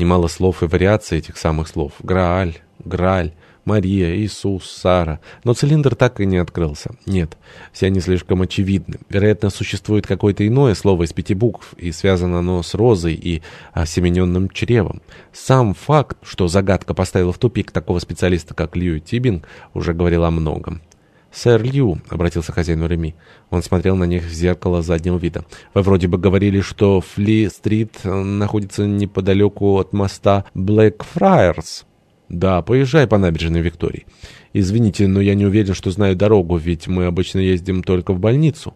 Немало слов и вариаций этих самых слов. Грааль, Грааль, Мария, Иисус, Сара. Но цилиндр так и не открылся. Нет, все они слишком очевидны. Вероятно, существует какое-то иное слово из пяти букв, и связано оно с розой и осемененным чревом. Сам факт, что загадка поставила в тупик такого специалиста, как Лью Тибинг, уже говорил о многом. «Сэр Лью», — обратился хозяин Реми. Он смотрел на них в зеркало заднего вида. «Вы вроде бы говорили, что Фли-стрит находится неподалеку от моста Блэкфрайерс». «Да, поезжай по набережной Виктории». «Извините, но я не уверен, что знаю дорогу, ведь мы обычно ездим только в больницу».